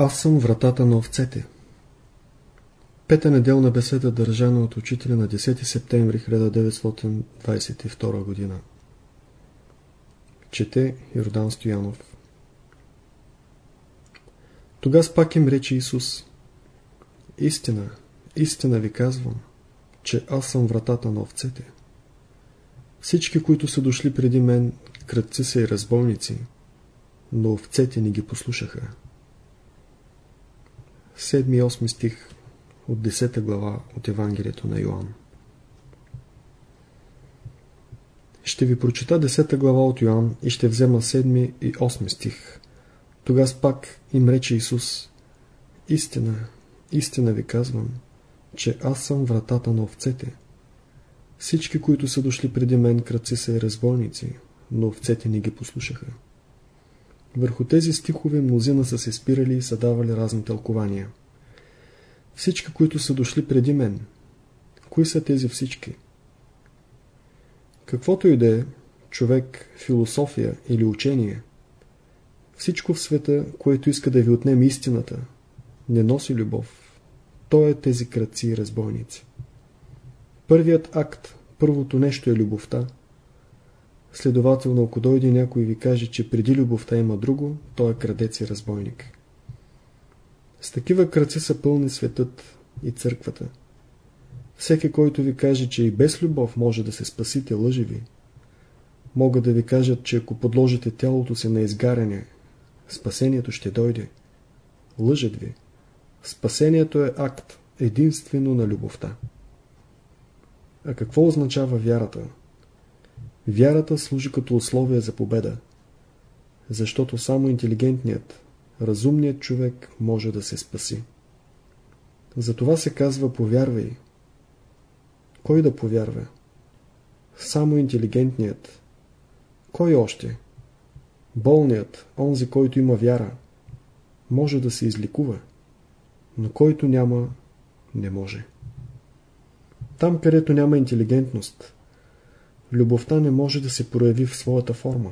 Аз съм вратата на овцете. Пета неделна беседа държана от учителя на 10 септември 1922 година. Чете Йордан Стоянов. Тогас пак им рече Исус. Истина, истина ви казвам, че аз съм вратата на овцете. Всички, които са дошли преди мен, кръци са и разбойници, но овцете ни ги послушаха. 7 и 8 стих от 10 глава от Евангелието на Йоанн. Ще ви прочита 10 глава от Йоанн и ще взема 7 и 8 стих. Тогас пак им рече Исус, истина, истина ви казвам, че аз съм вратата на овцете. Всички, които са дошли преди мен, кръци са и разбойници, но овцете не ги послушаха. Върху тези стихове мнозина са се спирали и са давали разни тълкования. Всички, които са дошли преди мен. Кои са тези всички? Каквото и да е, човек, философия или учение, всичко в света, което иска да ви отнеме истината, не носи любов. То е тези кръци и разбойници. Първият акт, първото нещо е любовта. Следователно, ако дойде някой и ви каже, че преди любовта има друго, то е крадец и разбойник. С такива кръци са пълни светът и църквата. Всеки, който ви каже, че и без любов може да се спасите, лъжи ви. Могат да ви кажат, че ако подложите тялото си на изгаряне, спасението ще дойде. Лъжат ви. Спасението е акт единствено на любовта. А какво означава вярата? Вярата служи като условие за победа, защото само интелигентният, разумният човек може да се спаси. Затова се казва повярвай. Кой да повярва? Само интелигентният. Кой още? Болният, онзи, който има вяра, може да се изликува, но който няма, не може. Там, където няма интелигентност, любовта не може да се прояви в своята форма.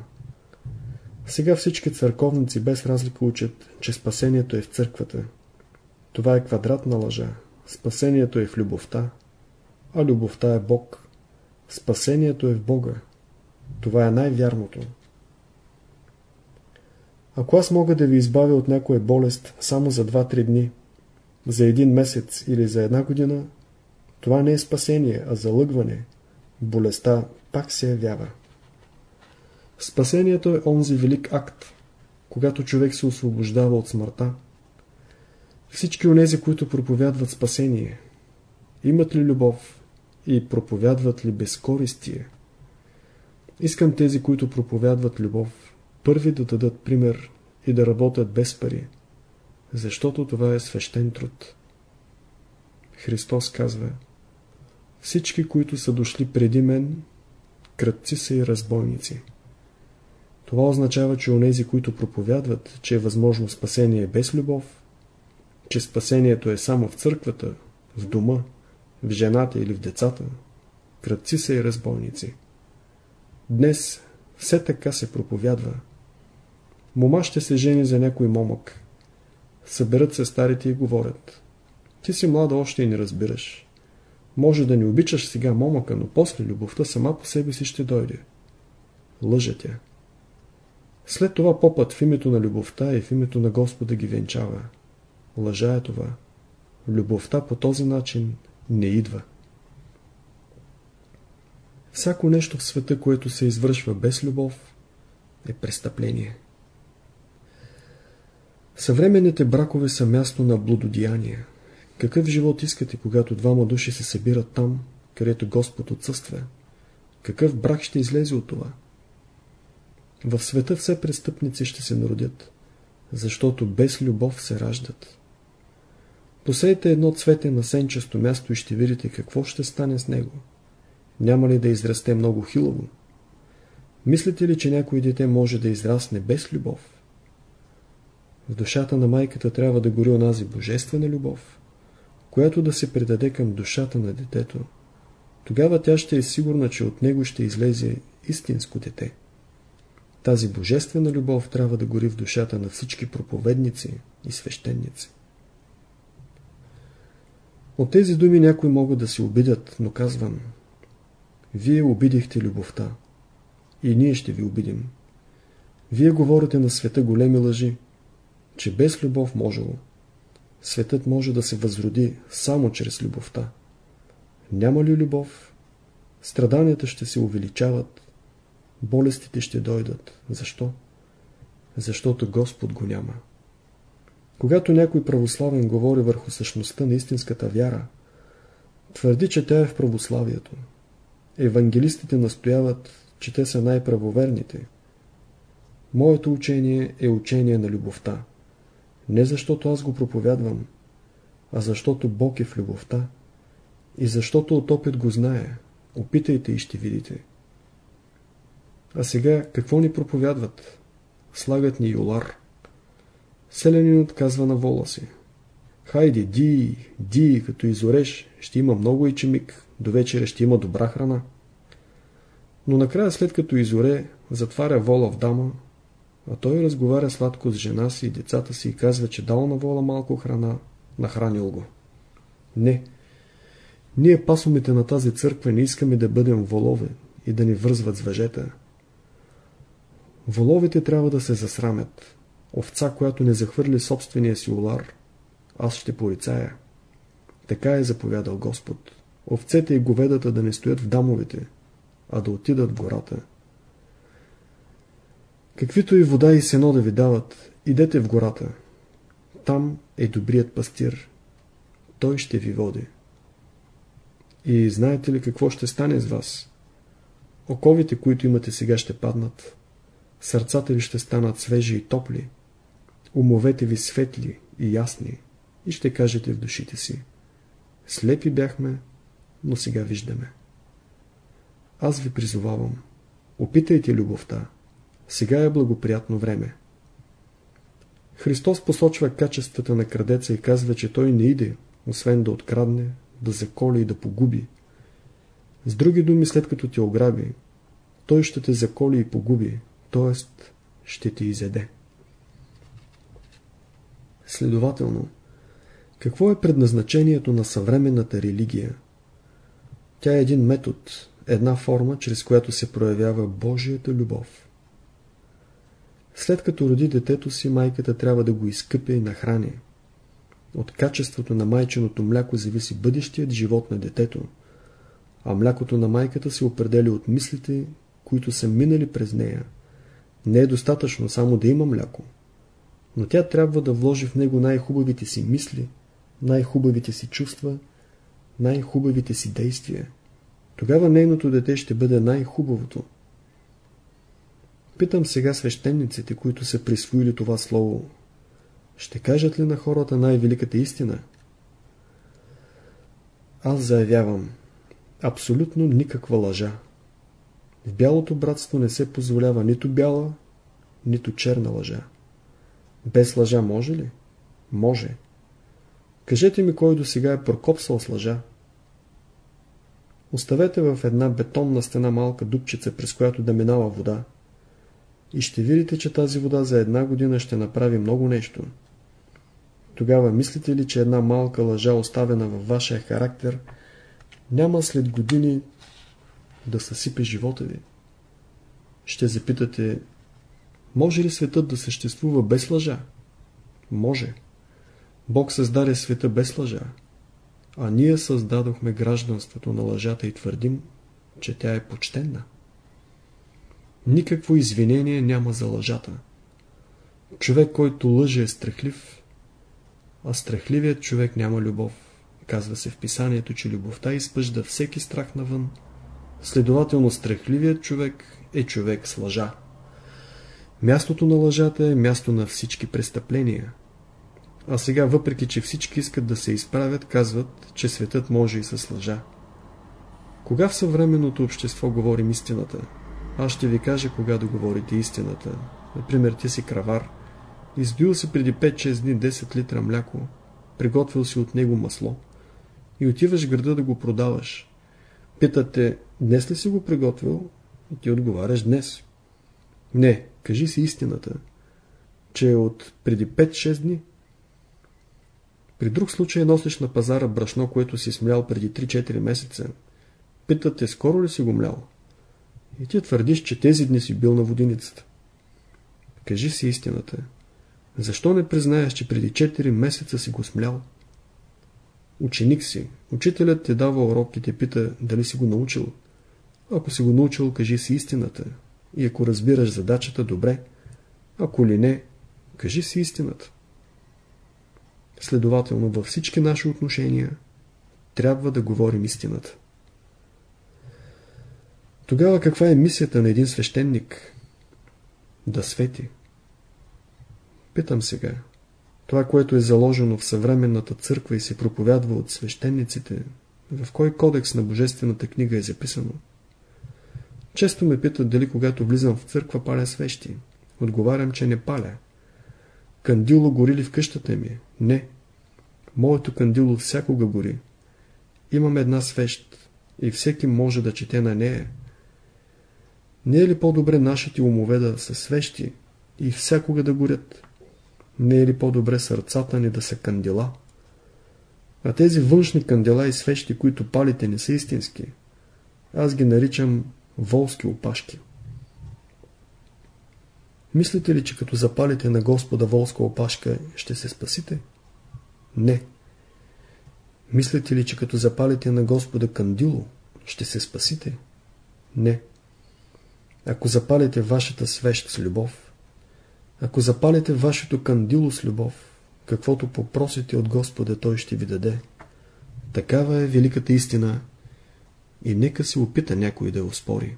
Сега всички църковници без разлика учат, че спасението е в църквата. Това е квадратна лъжа. Спасението е в любовта, а любовта е Бог. Спасението е в Бога. Това е най-вярното. Ако аз мога да ви избавя от някоя болест само за 2-3 дни, за един месец или за една година, това не е спасение, а залъгване. Болестта пак се явява. Спасението е онзи велик акт, когато човек се освобождава от смъртта. Всички онези, които проповядват спасение, имат ли любов и проповядват ли безкористие? Искам тези, които проповядват любов, първи да дадат пример и да работят без пари, защото това е свещен труд. Христос казва Всички, които са дошли преди мен, кръци са и разбойници. Това означава, че онези, които проповядват, че е възможно спасение без любов, че спасението е само в църквата, в дома, в жената или в децата, кръци са и разбойници. Днес все така се проповядва. Мома ще се жени за някой момък. Съберат се старите и говорят. Ти си млада още и не разбираш. Може да не обичаш сега момъка, но после любовта сама по себе си ще дойде. Лъжа тя. След това попът в името на любовта и в името на Господа ги венчава. Лъжа е това. Любовта по този начин не идва. Всяко нещо в света, което се извършва без любов, е престъпление. Съвременните бракове са място на блудодеяния. Какъв живот искате, когато двама души се събират там, където Господ отсъства? Какъв брак ще излезе от това? В света все престъпници ще се народят, защото без любов се раждат. Посейте едно цвете на сенчесто място и ще видите какво ще стане с него. Няма ли да израсте много хилаво? Мислите ли, че някой дете може да израсне без любов? В душата на майката трябва да гори онази божествена любов, която да се предаде към душата на детето. Тогава тя ще е сигурна, че от него ще излезе истинско дете. Тази божествена любов трябва да гори в душата на всички проповедници и свещеници. От тези думи някои могат да се обидят, но казвам, вие обидихте любовта и ние ще ви обидим. Вие говорите на света големи лъжи, че без любов можело. Светът може да се възроди само чрез любовта. Няма ли любов, страданията ще се увеличават, болестите ще дойдат. Защо? Защото Господ го няма. Когато някой православен говори върху същността на истинската вяра, твърди, че тя е в православието. Евангелистите настояват, че те са най-правоверните. Моето учение е учение на любовта. Не защото аз го проповядвам, а защото Бог е в любовта и защото от опит го знае. Опитайте и ще видите. А сега какво ни проповядват? Слагат ни юлар. Селянинът казва на вола си. Хайде, ди, ди, като изореш, ще има много ичемик, до вечера ще има добра храна. Но накрая след като изоре, затваря вола в дама, а той разговаря сладко с жена си и децата си и казва, че дал на вола малко храна, нахранил го. Не. Ние пасомите на тази църква не искаме да бъдем волове и да ни вързват с въжета. Воловите трябва да се засрамят. Овца, която не захвърли собствения си улар, аз ще порицая. Така е заповядал Господ. Овцете и говедата да не стоят в дамовете, а да отидат в гората. Каквито и вода и сено да ви дават, идете в гората. Там е добрият пастир. Той ще ви води. И знаете ли какво ще стане с вас? Оковите, които имате сега, ще паднат. Сърцата ви ще станат свежи и топли. Умовете ви светли и ясни. И ще кажете в душите си. Слепи бяхме, но сега виждаме. Аз ви призовавам. Опитайте любовта. Сега е благоприятно време. Христос посочва качествата на крадеца и казва, че той не иде, освен да открадне, да заколи и да погуби. С други думи, след като те ограби, той ще те заколи и погуби, т.е. ще те изеде. Следователно, какво е предназначението на съвременната религия? Тя е един метод, една форма, чрез която се проявява Божията любов. След като роди детето си, майката трябва да го изкъпе и нахрани. От качеството на майченото мляко зависи бъдещият живот на детето, а млякото на майката се определя от мислите, които са минали през нея. Не е достатъчно само да има мляко, но тя трябва да вложи в него най-хубавите си мисли, най-хубавите си чувства, най-хубавите си действия. Тогава нейното дете ще бъде най-хубавото. Питам сега свещениците, които са присвоили това слово. Ще кажат ли на хората най-великата истина? Аз заявявам. Абсолютно никаква лъжа. В бялото братство не се позволява нито бяла, нито черна лъжа. Без лъжа може ли? Може. Кажете ми кой до сега е прокопсал с лъжа. Оставете в една бетонна стена малка дупчица, през която да минава вода. И ще видите, че тази вода за една година ще направи много нещо. Тогава мислите ли, че една малка лъжа, оставена във вашия характер, няма след години да съсипе живота ви? Ще запитате, може ли светът да съществува без лъжа? Може. Бог създаде света без лъжа. А ние създадохме гражданството на лъжата и твърдим, че тя е почтенна. Никакво извинение няма за лъжата. Човек, който лъже е страхлив, а страхливият човек няма любов. Казва се в писанието, че любовта изпъжда всеки страх навън. Следователно страхливият човек е човек с лъжа. Мястото на лъжата е място на всички престъпления. А сега, въпреки че всички искат да се изправят, казват, че светът може и с лъжа. Кога в съвременното общество говорим истината? Аз ще ви кажа кога да говорите истината. Например, ти си кравар, избил си преди 5-6 дни 10 литра мляко, приготвил си от него масло и отиваш в града да го продаваш. Питате, днес ли си го приготвил? И ти отговаряш днес. Не, Кажи си истината, че е от преди 5-6 дни. При друг случай носиш на пазара брашно, което си смлял преди 3-4 месеца. Питат те, скоро ли си го млял? И ти твърдиш, че тези дни си бил на водиницата. Кажи си истината. Защо не признаеш, че преди 4 месеца си го смлял? Ученик си. Учителят ти дава урок и те пита дали си го научил. Ако си го научил, кажи си истината. И ако разбираш задачата, добре. Ако ли не, кажи си истината. Следователно, във всички наши отношения трябва да говорим истината. Тогава каква е мисията на един свещеник? Да свети. Питам сега. Това, което е заложено в съвременната църква и се проповядва от свещениците, в кой кодекс на Божествената книга е записано? Често ме питат дали когато влизам в църква паля свещи. Отговарям, че не паля. Кандило гори ли в къщата ми? Не. Моето кандило всякога гори. Имам една свещ и всеки може да чете на нея. Не е ли по-добре нашите умове да са свещи и всякога да горят? Не е ли по-добре сърцата ни да са кандила? А тези външни кандила и свещи, които палите, не са истински. Аз ги наричам волски опашки. Мислите ли, че като запалите на Господа волска опашка, ще се спасите? Не. Мислите ли, че като запалите на Господа кандило, ще се спасите? Не. Ако запалите вашата свещ с любов, ако запалите вашето кандило с любов, каквото попросите от Господа, Той ще ви даде. Такава е великата истина и нека се опита някой да я успори.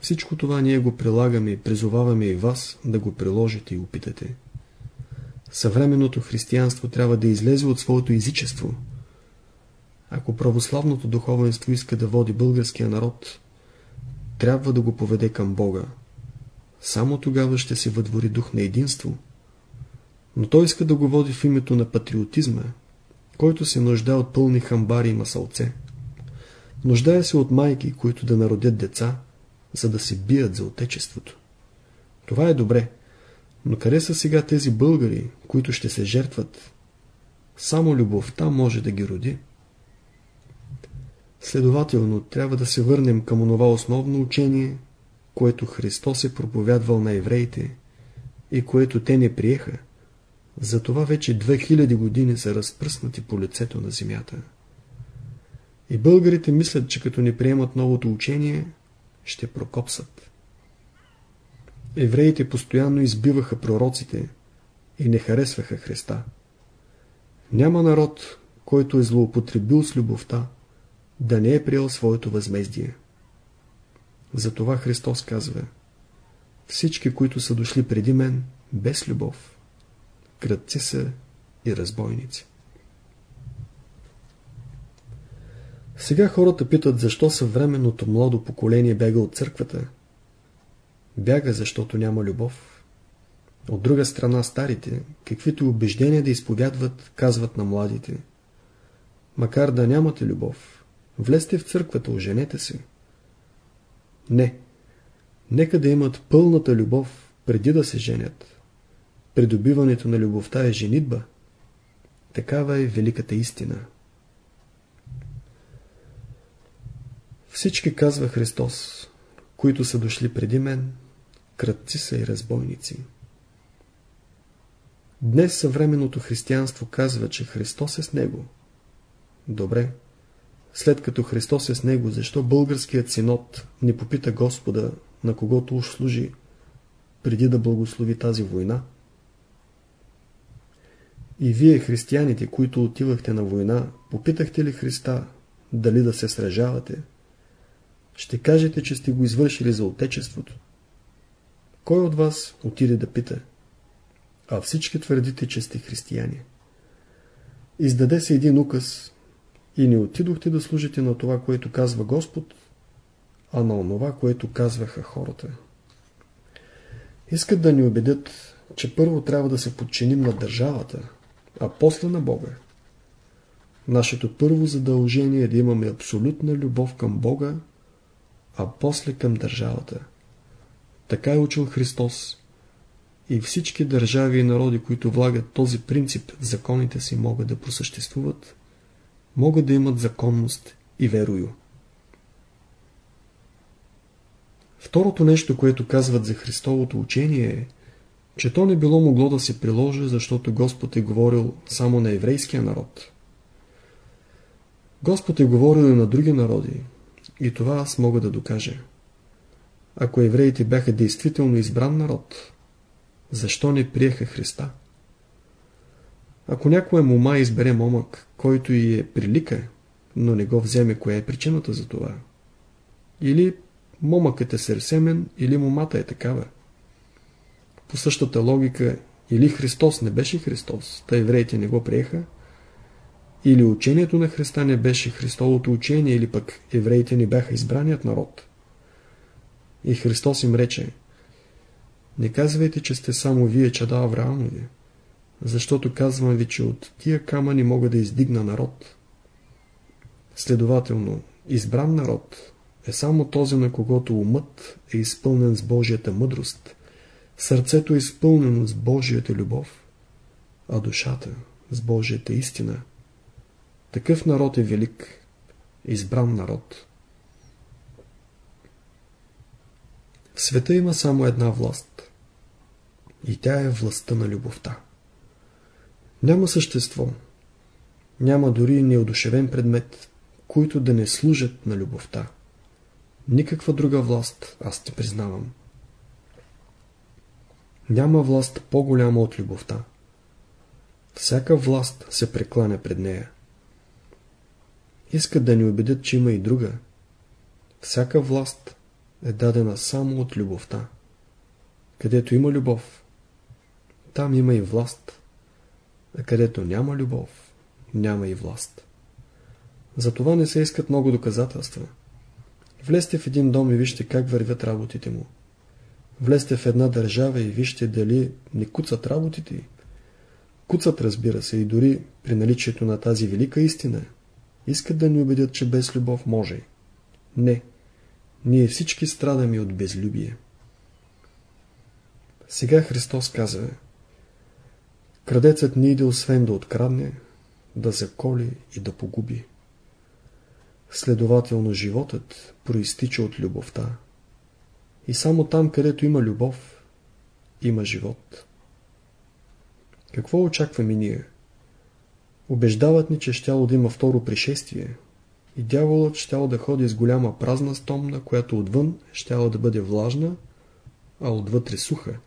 Всичко това ние го прилагаме и призоваваме и вас да го приложите и опитате. Съвременното християнство трябва да излезе от своето езичество. Ако православното духовенство иска да води българския народ, трябва да го поведе към Бога. Само тогава ще се въдвори дух на единство. Но той иска да го води в името на патриотизма, който се нуждае от пълни хамбари и масълце. Нуждае се от майки, които да народят деца, за да се бият за отечеството. Това е добре, но къде са сега тези българи, които ще се жертват? Само любовта може да ги роди. Следователно, трябва да се върнем към онова основно учение, което Христос е проповядвал на евреите и което те не приеха. Затова вече 2000 години са разпръснати по лицето на земята. И българите мислят, че като не приемат новото учение, ще прокопсат. Евреите постоянно избиваха пророците и не харесваха Христа. Няма народ, който е злоупотребил с любовта, да не е приел своето възмездие. Затова Христос казва Всички, които са дошли преди мен, без любов, кръци са и разбойници. Сега хората питат защо съвременното младо поколение бяга от църквата. Бяга, защото няма любов. От друга страна старите, каквито убеждения да изповядват, казват на младите. Макар да нямате любов, влезте в църквата, оженете се. Не. Нека да имат пълната любов преди да се женят. Придобиването на любовта е женитба. Такава е великата истина. Всички, казва Христос, които са дошли преди мен, кръци са и разбойници. Днес съвременното християнство казва, че Христос е с него. Добре, след като Христос е с него, защо българският синод не попита Господа, на когото уж служи, преди да благослови тази война? И вие, християните, които отивахте на война, попитахте ли Христа, дали да се сражавате? Ще кажете, че сте го извършили за Отечеството. Кой от вас отиде да пита? А всички твърдите, че сте християни. Издаде се един указ и не отидохте да служите на това, което казва Господ, а на онова, което казваха хората. Искат да ни убедят, че първо трябва да се подчиним на държавата, а после на Бога. Нашето първо задължение е да имаме абсолютна любов към Бога, а после към държавата. Така е учил Христос. И всички държави и народи, които влагат този принцип в законите си, могат да просъществуват, могат да имат законност и верою. Второто нещо, което казват за Христовото учение е, че то не било могло да се приложи, защото Господ е говорил само на еврейския народ. Господ е говорил и на други народи, и това аз мога да докажа. Ако евреите бяха действително избран народ, защо не приеха Христа? Ако някоя мома избере момък, който и е прилика, но не го вземе, коя е причината за това? Или момъкът е сърсемен, или момата е такава. По същата логика, или Христос не беше Христос, та евреите не го приеха, или учението на Христа не беше Христовото учение, или пък евреите не бяха избраният народ. И Христос им рече, не казвайте, че сте само вие, чада Авраамови, защото казвам ви, че от тия камъни мога да издигна народ. Следователно, избран народ е само този, на когото умът е изпълнен с Божията мъдрост, сърцето е изпълнено с Божията любов, а душата с Божията истина. Такъв народ е велик, избран народ. В света има само една власт. И тя е властта на любовта. Няма същество, няма дори неодушевен предмет, които да не служат на любовта. Никаква друга власт, аз ти признавам. Няма власт по-голяма от любовта. Всяка власт се прекланя пред нея. Искат да ни убедят, че има и друга. Всяка власт е дадена само от любовта. Където има любов, там има и власт. Където няма любов, няма и власт. Затова не се искат много доказателства. Влезте в един дом и вижте как вървят работите му. Влезте в една държава и вижте дали не куцат работите й. Куцат, разбира се, и дори при наличието на тази велика истина. Искат да ни убедят, че без любов може. Не. Ние всички страдаме от безлюбие. Сега Христос казва Крадецът не иде освен да открадне, да заколи и да погуби. Следователно животът проистича от любовта. И само там, където има любов, има живот. Какво очакваме ние? Убеждават ни, че щяло да има второ пришествие и дяволът щял да ходи с голяма празна стомна, която отвън щяла да бъде влажна, а отвътре суха.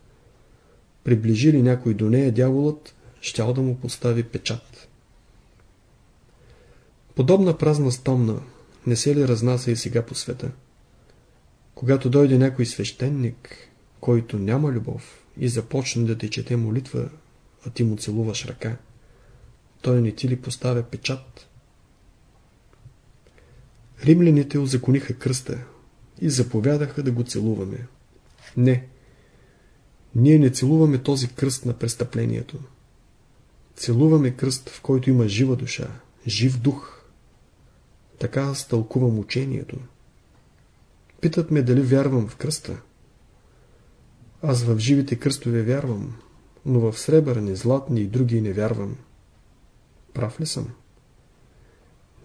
Приближи ли някой до нея, дяволът щял да му постави печат. Подобна празна стомна не се ли разнася и сега по света? Когато дойде някой свещеник, който няма любов и започне да ти чете молитва, а ти му целуваш ръка, той не ти ли поставя печат? Римляните озакониха кръста и заповядаха да го целуваме. Не, ние не целуваме този кръст на престъплението. Целуваме кръст, в който има жива душа, жив дух. Така аз тълкувам учението. Питат ме дали вярвам в кръста. Аз в живите кръстове вярвам, но в сребърни, златни и други не вярвам. Прав ли съм?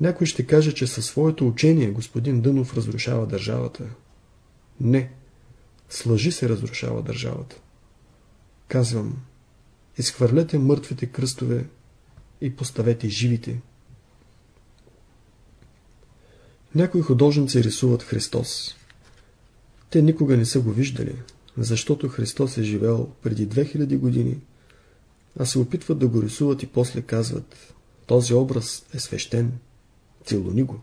Някой ще каже, че със своето учение господин Дънов разрушава държавата. Не. С лъжи се разрушава държавата. Казвам, изхвърлете мъртвите кръстове и поставете живите. Някои художници рисуват Христос. Те никога не са го виждали, защото Христос е живел преди 2000 години, а се опитват да го рисуват и после казват, този образ е свещен, целуни го.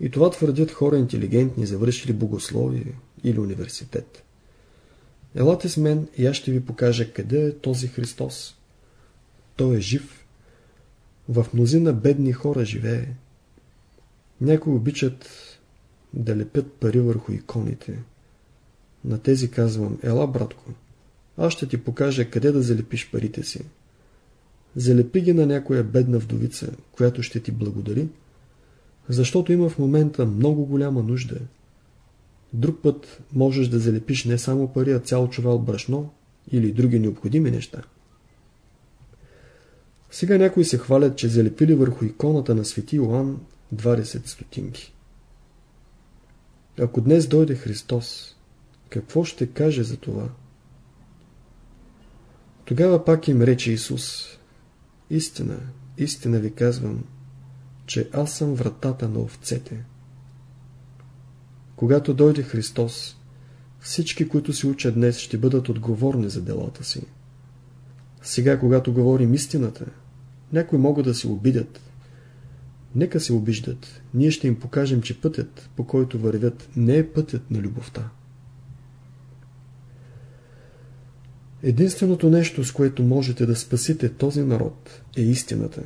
И това твърдят хора интелигентни, завършили богословие или университет. Елате с мен и аз ще ви покажа къде е този Христос. Той е жив. В мнозина бедни хора живее. Някои обичат да лепят пари върху иконите. На тези казвам, ела, братко, аз ще ти покажа къде да залепиш парите си. Залепи ги на някоя бедна вдовица, която ще ти благодари, защото има в момента много голяма нужда. Друг път можеш да залепиш не само пари, а цял чувал брашно или други необходими неща. Сега някои се хвалят, че залепили върху иконата на свети Йоанн 20 стотинки. Ако днес дойде Христос, какво ще каже за това? Тогава пак им рече Исус, истина, истина ви казвам, че аз съм вратата на овцете. Когато дойде Христос, всички, които се учат днес, ще бъдат отговорни за делата си. Сега, когато говорим истината, някои могат да се обидят. Нека се обиждат. Ние ще им покажем, че пътят, по който вървят, не е пътят на любовта. Единственото нещо, с което можете да спасите този народ, е истината.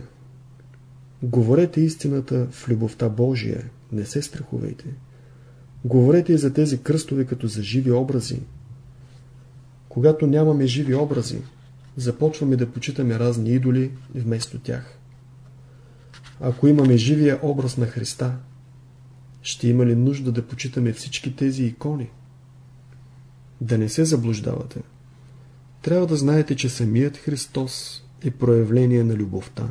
Говорете истината в любовта Божия, не се страхувайте. Говорете и за тези кръстове като за живи образи. Когато нямаме живи образи, започваме да почитаме разни идоли вместо тях. Ако имаме живия образ на Христа, ще има ли нужда да почитаме всички тези икони? Да не се заблуждавате. Трябва да знаете, че самият Христос е проявление на любовта.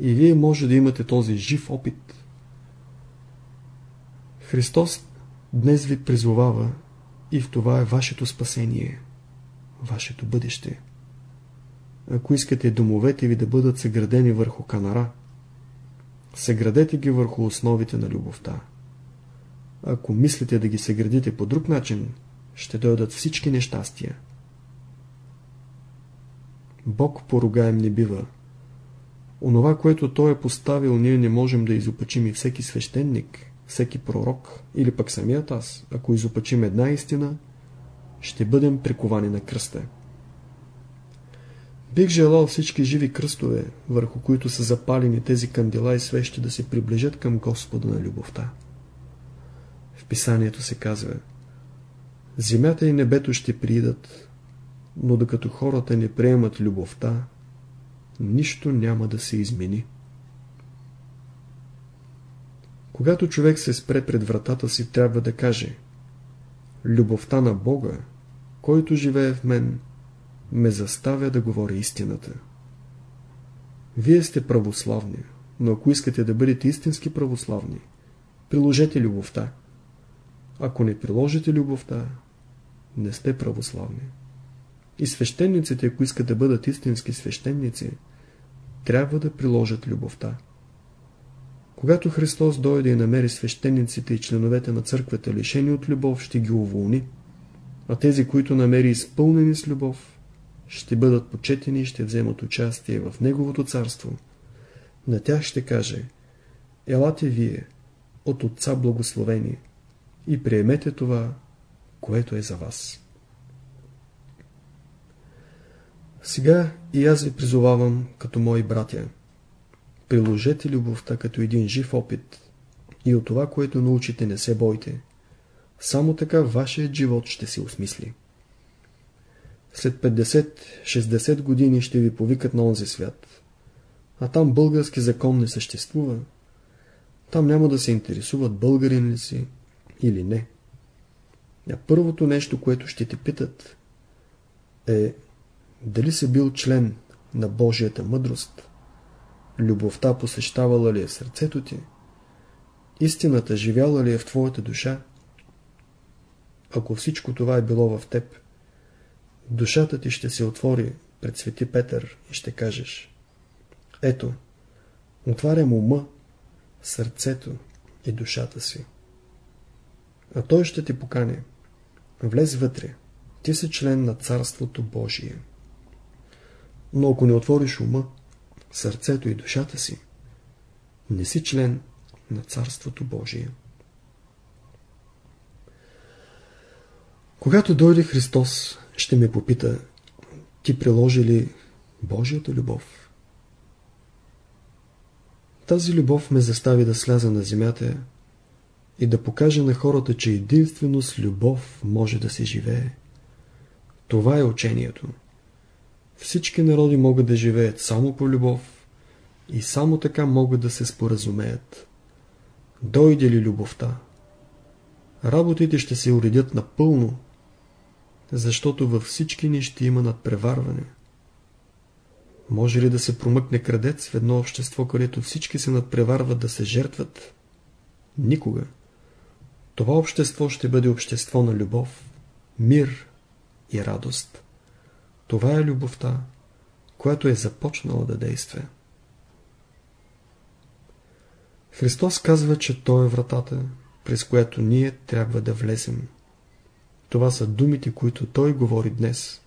И вие може да имате този жив опит. Христос днес ви призовава и в това е вашето спасение, вашето бъдеще. Ако искате домовете ви да бъдат съградени върху канара, съградете ги върху основите на любовта. Ако мислите да ги съградите по друг начин, ще дойдат всички нещастия. Бог поругаем не бива. Онова, което Той е поставил, ние не можем да изопачим и всеки свещеник, всеки пророк или пък самият аз, ако изопачим една истина, ще бъдем приковани на кръста. Бих желал всички живи кръстове, върху които са запалени тези кандила и свещи да се приближат към Господа на любовта. В писанието се казва Земята и небето ще приидат, но докато хората не приемат любовта, нищо няма да се измени. Когато човек се спре пред вратата си, трябва да каже Любовта на Бога, който живее в мен, ме заставя да говоря истината. Вие сте православни, но ако искате да бъдете истински православни, приложете любовта. Ако не приложите любовта, не сте православни. И свещениците, ако искат да бъдат истински свещеници, трябва да приложат любовта. Когато Христос дойде и намери свещениците и членовете на църквата лишени от любов, ще ги уволни, а тези, които намери изпълнени с любов, ще бъдат почетени и ще вземат участие в Неговото царство. На тях ще каже, елате вие, от Отца благословени, и приемете това, което е за вас. Сега и аз ви призовавам като мои братя. Приложете любовта като един жив опит и от това, което научите, не се бойте. Само така вашият живот ще се осмисли. След 50-60 години ще ви повикат на онзи свят. А там български закон не съществува. Там няма да се интересуват българин ли си или не. А първото нещо, което ще те питат е дали си бил член на Божията мъдрост. Любовта посещавала ли е сърцето ти? Истината живяла ли е в твоята душа? Ако всичко това е било в теб, душата ти ще се отвори пред свети Петър и ще кажеш Ето, отварям ума, сърцето и душата си. А той ще ти покане. Влез вътре. Ти си член на Царството Божие. Но ако не отвориш ума, сърцето и душата си, не си член на Царството Божие. Когато дойде Христос, ще ме попита, ти приложи ли Божията любов? Тази любов ме застави да сляза на земята и да покаже на хората, че единствено с любов може да се живее. Това е учението. Всички народи могат да живеят само по любов и само така могат да се споразумеят. Дойде ли любовта? Работите ще се уредят напълно, защото във всички ни ще има надпреварване. Може ли да се промъкне крадец в едно общество, където всички се надпреварват да се жертват? Никога. Това общество ще бъде общество на любов, мир и радост. Това е любовта, която е започнала да действа. Христос казва, че Той е вратата, през която ние трябва да влезем. Това са думите, които Той говори днес.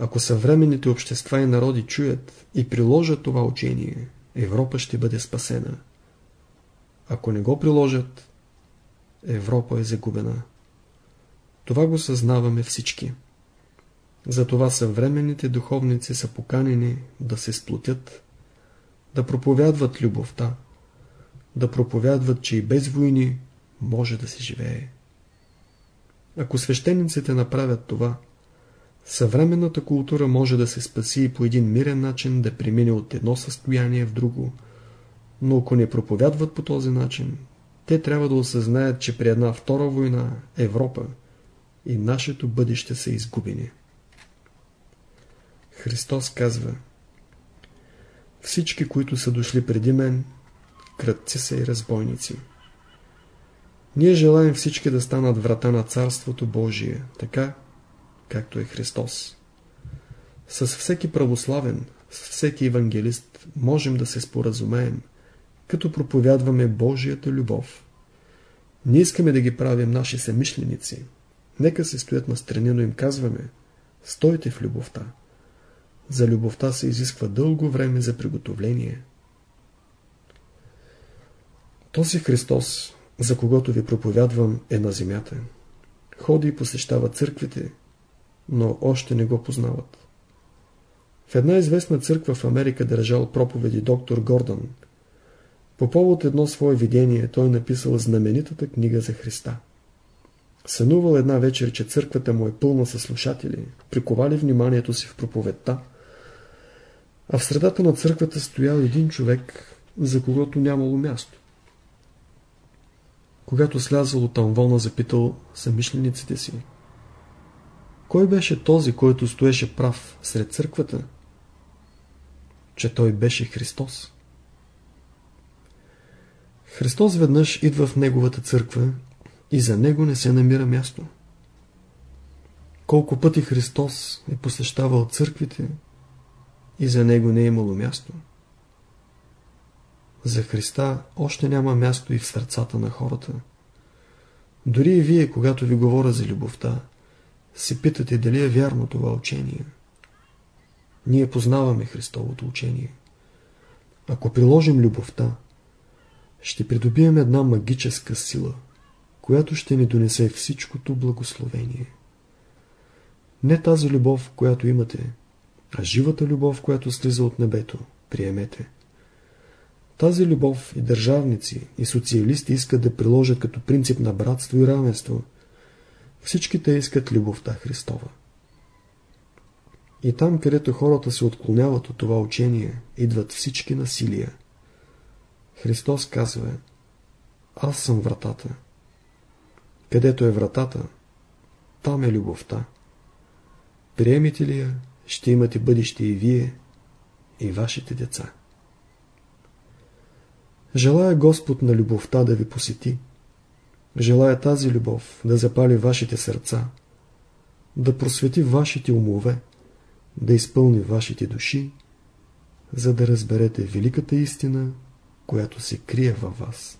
Ако съвременните общества и народи чуят и приложат това учение, Европа ще бъде спасена. Ако не го приложат, Европа е загубена. Това го съзнаваме всички. Затова съвременните духовници са поканени да се сплотят, да проповядват любовта, да проповядват, че и без войни може да се живее. Ако свещениците направят това, съвременната култура може да се спаси и по един мирен начин да премине от едно състояние в друго, но ако не проповядват по този начин, те трябва да осъзнаят, че при една втора война Европа и нашето бъдеще са изгубени. Христос казва Всички, които са дошли преди мен, крътци са и разбойници. Ние желаем всички да станат врата на Царството Божие, така, както е Христос. С всеки православен, с всеки евангелист можем да се споразумеем, като проповядваме Божията любов. Не искаме да ги правим наши съмишленици. Нека се стоят на страни, но им казваме, стойте в любовта. За любовта се изисква дълго време за приготовление. Този Христос, за когото ви проповядвам, е на земята. Ходи и посещава църквите, но още не го познават. В една известна църква в Америка държал проповеди доктор Гордън. По повод едно свое видение той написал знаменитата книга за Христа. Сънувал една вечер, че църквата му е пълна със слушатели, приковали вниманието си в проповедта, а в средата на църквата стоял един човек, за когото нямало място. Когато слязал от амвона, запитал съмишлениците си. Кой беше този, който стоеше прав сред църквата? Че той беше Христос. Христос веднъж идва в неговата църква и за него не се намира място. Колко пъти Христос е посещавал църквите и за него не е имало място. За Христа още няма място и в сърцата на хората. Дори и вие, когато ви говоря за любовта, се питате дали е вярно това учение. Ние познаваме Христовото учение. Ако приложим любовта, ще придобием една магическа сила, която ще ни донесе всичкото благословение. Не тази любов, която имате, а живата любов, която слиза от небето, приемете. Тази любов и държавници, и социалисти искат да приложат като принцип на братство и равенство. Всички те искат любовта Христова. И там, където хората се отклоняват от това учение, идват всички насилия. Христос казва, аз съм вратата. Където е вратата, там е любовта. Приемите ли я, ще имате бъдеще и вие, и вашите деца. Желая Господ на любовта да ви посети. Желая тази любов да запали вашите сърца, да просвети вашите умове, да изпълни вашите души, за да разберете великата истина, която се крие във вас.